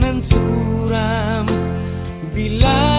nan suram bila